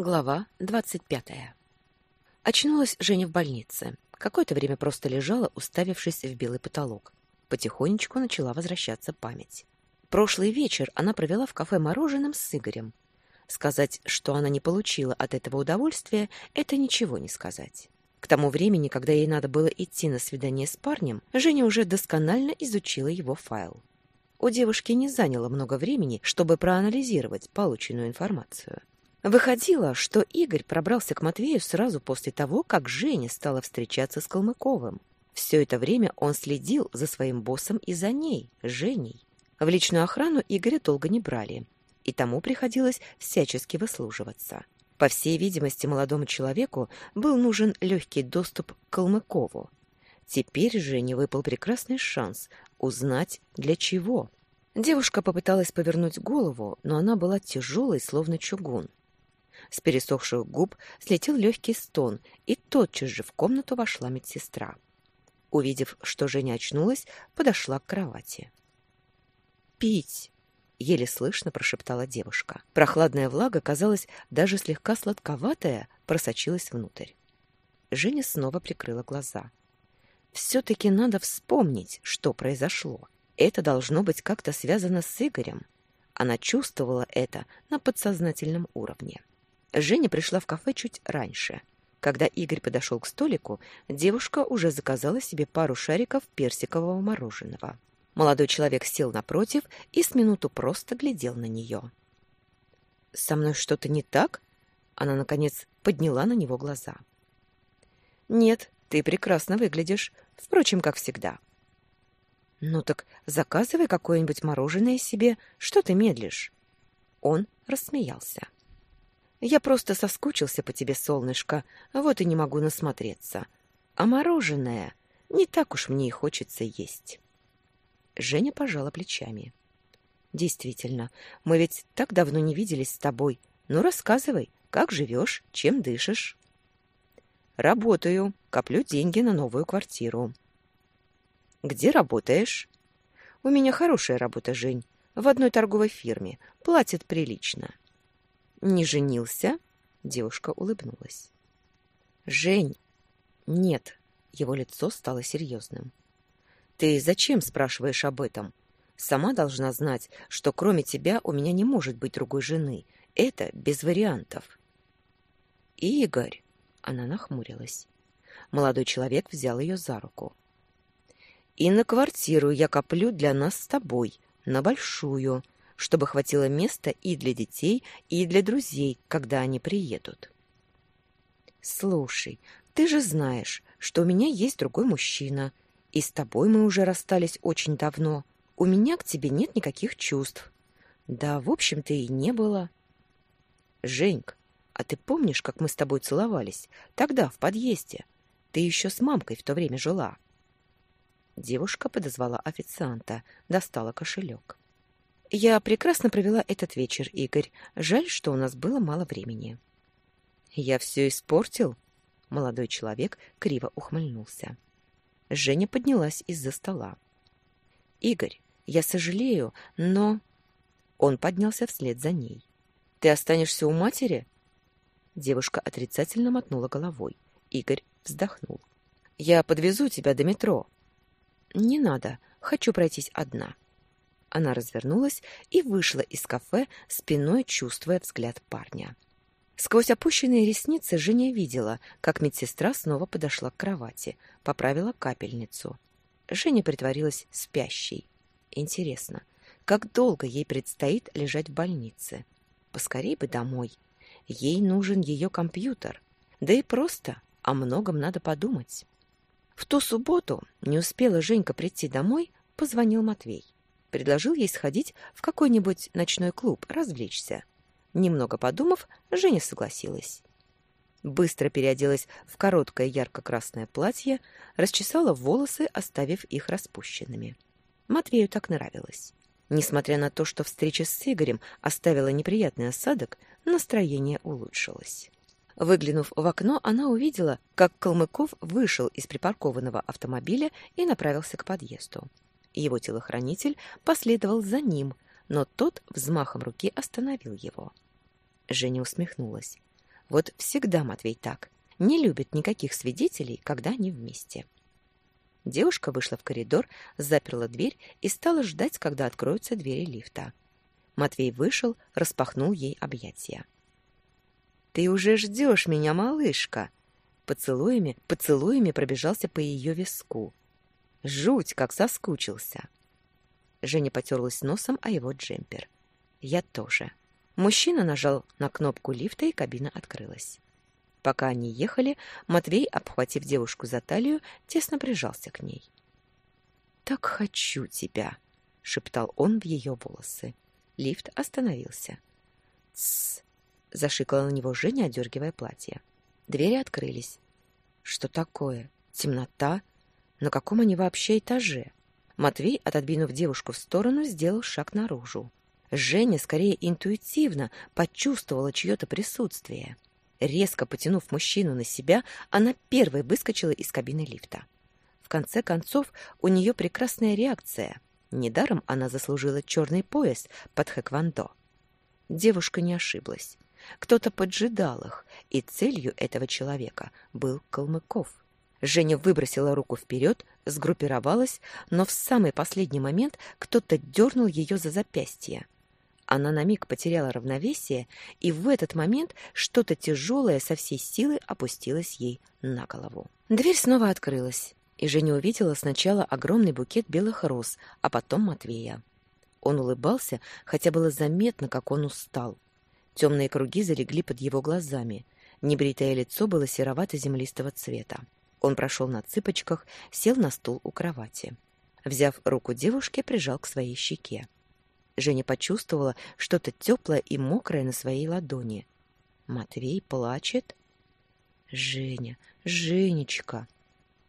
Глава двадцать пятая. Очнулась Женя в больнице. Какое-то время просто лежала, уставившись в белый потолок. Потихонечку начала возвращаться память. Прошлый вечер она провела в кафе мороженым с Игорем. Сказать, что она не получила от этого удовольствия, это ничего не сказать. К тому времени, когда ей надо было идти на свидание с парнем, Женя уже досконально изучила его файл. У девушки не заняло много времени, чтобы проанализировать полученную информацию. Выходило, что Игорь пробрался к Матвею сразу после того, как Женя стала встречаться с Калмыковым. Все это время он следил за своим боссом и за ней, Женей. В личную охрану Игоря долго не брали, и тому приходилось всячески выслуживаться. По всей видимости, молодому человеку был нужен легкий доступ к Калмыкову. Теперь Жене выпал прекрасный шанс узнать, для чего. Девушка попыталась повернуть голову, но она была тяжелой, словно чугун. С пересохших губ слетел легкий стон, и тотчас же в комнату вошла медсестра. Увидев, что Женя очнулась, подошла к кровати. «Пить!» — еле слышно прошептала девушка. Прохладная влага, казалось, даже слегка сладковатая, просочилась внутрь. Женя снова прикрыла глаза. «Все-таки надо вспомнить, что произошло. Это должно быть как-то связано с Игорем». Она чувствовала это на подсознательном уровне. Женя пришла в кафе чуть раньше. Когда Игорь подошел к столику, девушка уже заказала себе пару шариков персикового мороженого. Молодой человек сел напротив и с минуту просто глядел на нее. «Со мной что-то не так?» Она, наконец, подняла на него глаза. «Нет, ты прекрасно выглядишь, впрочем, как всегда». «Ну так заказывай какое-нибудь мороженое себе, что ты медлишь?» Он рассмеялся. Я просто соскучился по тебе, солнышко, вот и не могу насмотреться. А мороженое не так уж мне и хочется есть. Женя пожала плечами. Действительно, мы ведь так давно не виделись с тобой. Ну, рассказывай, как живешь, чем дышишь? Работаю, коплю деньги на новую квартиру. Где работаешь? У меня хорошая работа, Жень. В одной торговой фирме. Платят прилично. Не женился? Девушка улыбнулась. Жень. Нет. Его лицо стало серьезным. Ты зачем спрашиваешь об этом? Сама должна знать, что кроме тебя у меня не может быть другой жены. Это без вариантов. Игорь, она нахмурилась. Молодой человек взял ее за руку. И на квартиру я коплю для нас с тобой, на большую, чтобы хватило места и для детей, и для друзей, когда они приедут. Слушай, ты же знаешь, что у меня есть другой мужчина, и с тобой мы уже расстались очень давно. У меня к тебе нет никаких чувств. Да, в общем-то, и не было. Женьк, а ты помнишь, как мы с тобой целовались? Тогда, в подъезде. Ты еще с мамкой в то время жила. Девушка подозвала официанта, достала кошелек. Я прекрасно провела этот вечер, Игорь. Жаль, что у нас было мало времени. Я все испортил? Молодой человек криво ухмыльнулся. Женя поднялась из-за стола. Игорь, я сожалею, но Он поднялся вслед за ней. Ты останешься у матери? Девушка отрицательно мотнула головой. Игорь вздохнул. Я подвезу тебя до метро. Не надо, хочу пройтись одна. Она развернулась и вышла из кафе, спиной чувствуя взгляд парня. Сквозь опущенные ресницы Женя видела, как медсестра снова подошла к кровати, поправила капельницу. Женя притворилась спящей. Интересно, как долго ей предстоит лежать в больнице? Поскорей бы домой. Ей нужен ее компьютер. Да и просто о многом надо подумать. В ту субботу не успела Женька прийти домой, позвонил Матвей. Предложил ей сходить в какой-нибудь ночной клуб, развлечься. Немного подумав, Женя согласилась. Быстро переоделась в короткое ярко-красное платье, расчесала волосы, оставив их распущенными. Матвею так нравилось. Несмотря на то, что встреча с Игорем оставила неприятный осадок, настроение улучшилось. Выглянув в окно, она увидела, как Калмыков вышел из припаркованного автомобиля и направился к подъезду. Его телохранитель последовал за ним, но тот взмахом руки остановил его. Женя усмехнулась. Вот всегда Матвей так. Не любит никаких свидетелей, когда они вместе. Девушка вышла в коридор, заперла дверь и стала ждать, когда откроются двери лифта. Матвей вышел, распахнул ей объятия. «Ты уже ждешь меня, малышка!» Поцелуями, поцелуями пробежался по ее виску. Жуть, как соскучился. Женя потерлась носом о его джемпер. Я тоже. Мужчина нажал на кнопку лифта, и кабина открылась. Пока они ехали, Матвей, обхватив девушку за талию, тесно прижался к ней. «Так хочу тебя!» — шептал он в ее волосы. Лифт остановился. «Тссс!» — зашикала на него Женя, одергивая платье. Двери открылись. «Что такое? Темнота? На каком они вообще этаже?» Матвей, отодвинув девушку в сторону, сделал шаг наружу. Женя скорее интуитивно почувствовала чье-то присутствие. Резко потянув мужчину на себя, она первой выскочила из кабины лифта. В конце концов, у нее прекрасная реакция. Недаром она заслужила черный пояс под хэквондо. Девушка не ошиблась. Кто-то поджидал их, и целью этого человека был Калмыков. Женя выбросила руку вперед, сгруппировалась, но в самый последний момент кто-то дернул ее за запястье. Она на миг потеряла равновесие, и в этот момент что-то тяжелое со всей силы опустилось ей на голову. Дверь снова открылась, и Женя увидела сначала огромный букет белых роз, а потом Матвея. Он улыбался, хотя было заметно, как он устал. Темные круги залегли под его глазами. Небритое лицо было серовато-землистого цвета. Он прошел на цыпочках, сел на стул у кровати. Взяв руку девушки, прижал к своей щеке. Женя почувствовала что-то теплое и мокрое на своей ладони. Матвей плачет. «Женя, Женечка!»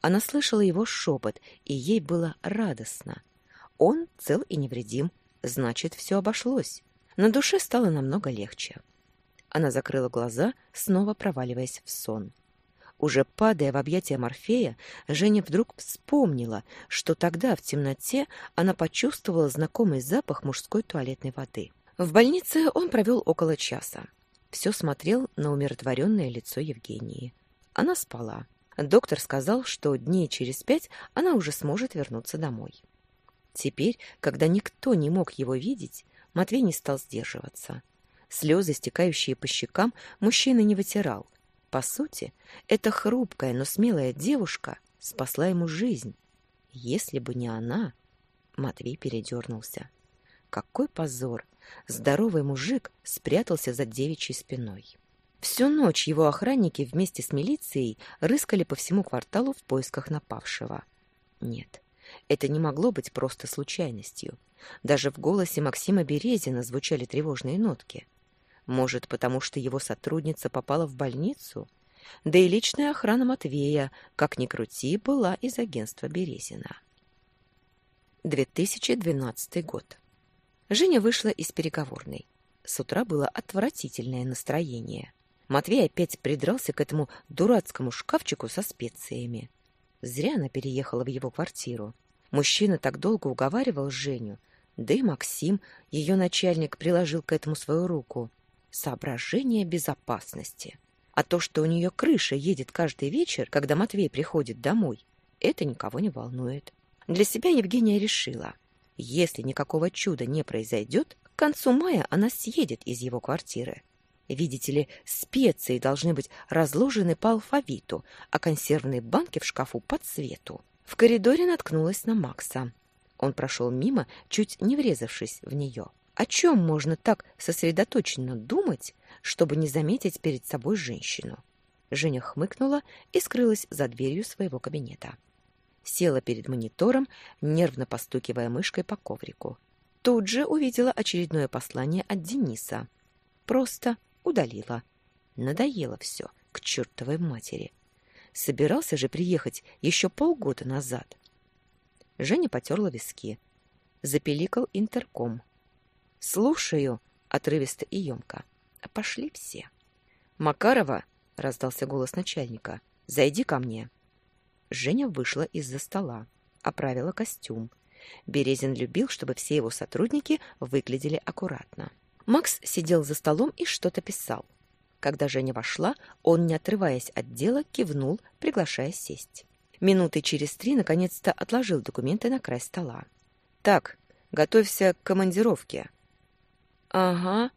Она слышала его шепот, и ей было радостно. Он цел и невредим, значит, все обошлось. На душе стало намного легче. Она закрыла глаза, снова проваливаясь в сон. Уже падая в объятия Морфея, Женя вдруг вспомнила, что тогда в темноте она почувствовала знакомый запах мужской туалетной воды. В больнице он провел около часа. Все смотрел на умиротворенное лицо Евгении. Она спала. Доктор сказал, что дней через пять она уже сможет вернуться домой. Теперь, когда никто не мог его видеть, Матвей не стал сдерживаться. Слезы, стекающие по щекам, мужчина не вытирал, по сути, эта хрупкая, но смелая девушка спасла ему жизнь. Если бы не она... Матвей передернулся. Какой позор! Здоровый мужик спрятался за девичьей спиной. Всю ночь его охранники вместе с милицией рыскали по всему кварталу в поисках напавшего. Нет, это не могло быть просто случайностью. Даже в голосе Максима Березина звучали тревожные нотки. Может, потому что его сотрудница попала в больницу? Да и личная охрана Матвея, как ни крути, была из агентства Березина. 2012 год. Женя вышла из переговорной. С утра было отвратительное настроение. Матвей опять придрался к этому дурацкому шкафчику со специями. Зря она переехала в его квартиру. Мужчина так долго уговаривал Женю, да и Максим, ее начальник, приложил к этому свою руку соображение безопасности. А то, что у нее крыша едет каждый вечер, когда Матвей приходит домой, это никого не волнует. Для себя Евгения решила, если никакого чуда не произойдет, к концу мая она съедет из его квартиры. Видите ли, специи должны быть разложены по алфавиту, а консервные банки в шкафу по цвету. В коридоре наткнулась на Макса. Он прошел мимо, чуть не врезавшись в нее. О чем можно так сосредоточенно думать, чтобы не заметить перед собой женщину? Женя хмыкнула и скрылась за дверью своего кабинета. Села перед монитором, нервно постукивая мышкой по коврику. Тут же увидела очередное послание от Дениса. Просто удалила. Надоело все, к чертовой матери. Собирался же приехать еще полгода назад. Женя потерла виски. Запеликал интерком. «Слушаю», — отрывисто и емко. «Пошли все». «Макарова», — раздался голос начальника, — «зайди ко мне». Женя вышла из-за стола, оправила костюм. Березин любил, чтобы все его сотрудники выглядели аккуратно. Макс сидел за столом и что-то писал. Когда Женя вошла, он, не отрываясь от дела, кивнул, приглашая сесть. Минуты через три наконец-то отложил документы на край стола. «Так, готовься к командировке». «Ага,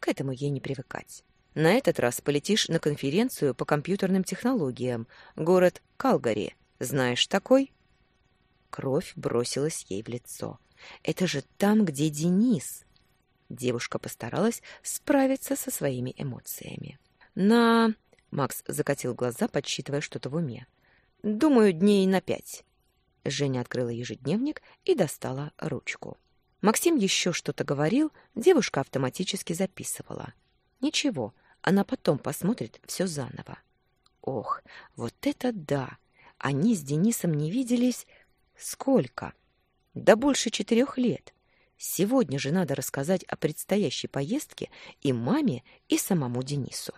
к этому ей не привыкать. На этот раз полетишь на конференцию по компьютерным технологиям, город Калгари. Знаешь такой?» Кровь бросилась ей в лицо. «Это же там, где Денис!» Девушка постаралась справиться со своими эмоциями. «На...» — Макс закатил глаза, подсчитывая что-то в уме. «Думаю, дней на пять». Женя открыла ежедневник и достала ручку. Максим еще что-то говорил, девушка автоматически записывала. Ничего, она потом посмотрит все заново. Ох, вот это да! Они с Денисом не виделись... Сколько? Да больше четырех лет. Сегодня же надо рассказать о предстоящей поездке и маме, и самому Денису.